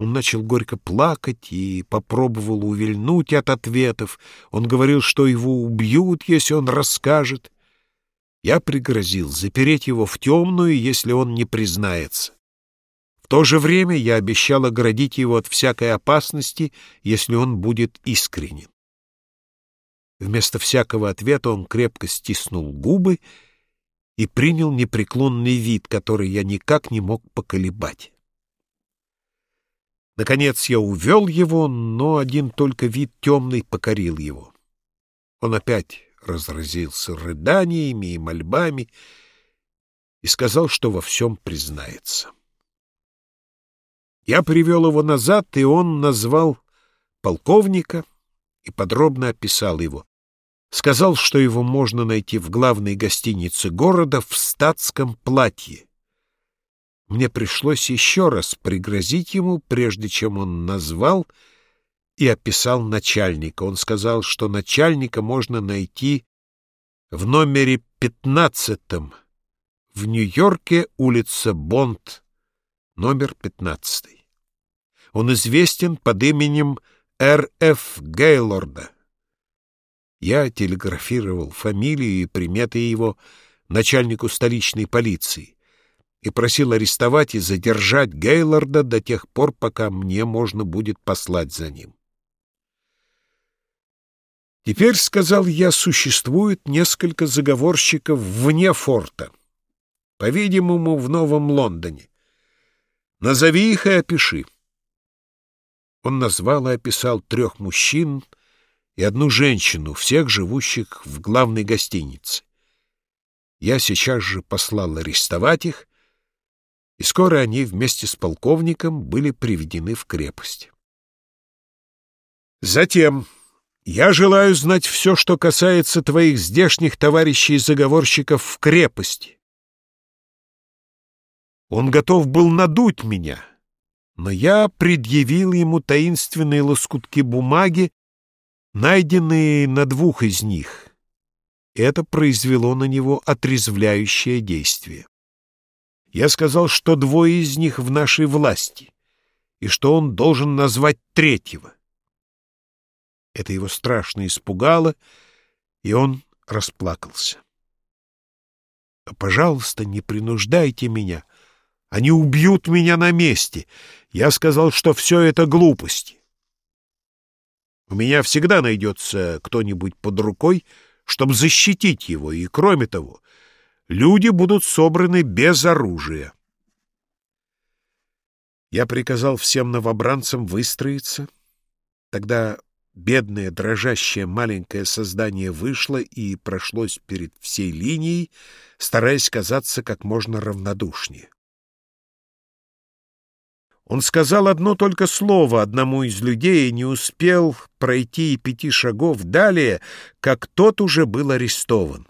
Он начал горько плакать и попробовал увильнуть от ответов. Он говорил, что его убьют, если он расскажет. Я пригрозил запереть его в темную, если он не признается. В то же время я обещал оградить его от всякой опасности, если он будет искренен. Вместо всякого ответа он крепко стиснул губы и принял непреклонный вид, который я никак не мог поколебать. Наконец я увел его, но один только вид темный покорил его. Он опять разразился рыданиями и мольбами и сказал, что во всем признается. Я привел его назад, и он назвал полковника и подробно описал его. Сказал, что его можно найти в главной гостинице города в статском платье мне пришлось еще раз пригрозить ему, прежде чем он назвал и описал начальника. Он сказал, что начальника можно найти в номере пятнадцатом в Нью-Йорке, улица Бонд, номер пятнадцатый. Он известен под именем Р.Ф. Гейлорда. Я телеграфировал фамилию и приметы его начальнику столичной полиции и просил арестовать и задержать Гейлорда до тех пор, пока мне можно будет послать за ним. Теперь, — сказал я, — существует несколько заговорщиков вне форта, по-видимому, в Новом Лондоне. Назови их и опиши. Он назвал и описал трех мужчин и одну женщину, всех живущих в главной гостинице. Я сейчас же послал арестовать их, и скоро они вместе с полковником были приведены в крепость. Затем я желаю знать все, что касается твоих здешних товарищей-заговорщиков в крепости. Он готов был надуть меня, но я предъявил ему таинственные лоскутки бумаги, найденные на двух из них. Это произвело на него отрезвляющее действие. Я сказал, что двое из них в нашей власти, и что он должен назвать третьего. Это его страшно испугало, и он расплакался. «Пожалуйста, не принуждайте меня. Они убьют меня на месте. Я сказал, что все это глупости. У меня всегда найдется кто-нибудь под рукой, чтобы защитить его, и, кроме того, люди будут собраны без оружия. Я приказал всем новобранцам выстроиться. Тогда бедное, дрожащее маленькое создание вышло и прошлось перед всей линией, стараясь казаться как можно равнодушнее. Он сказал одно только слово одному из людей и не успел пройти и пяти шагов далее, как тот уже был арестован.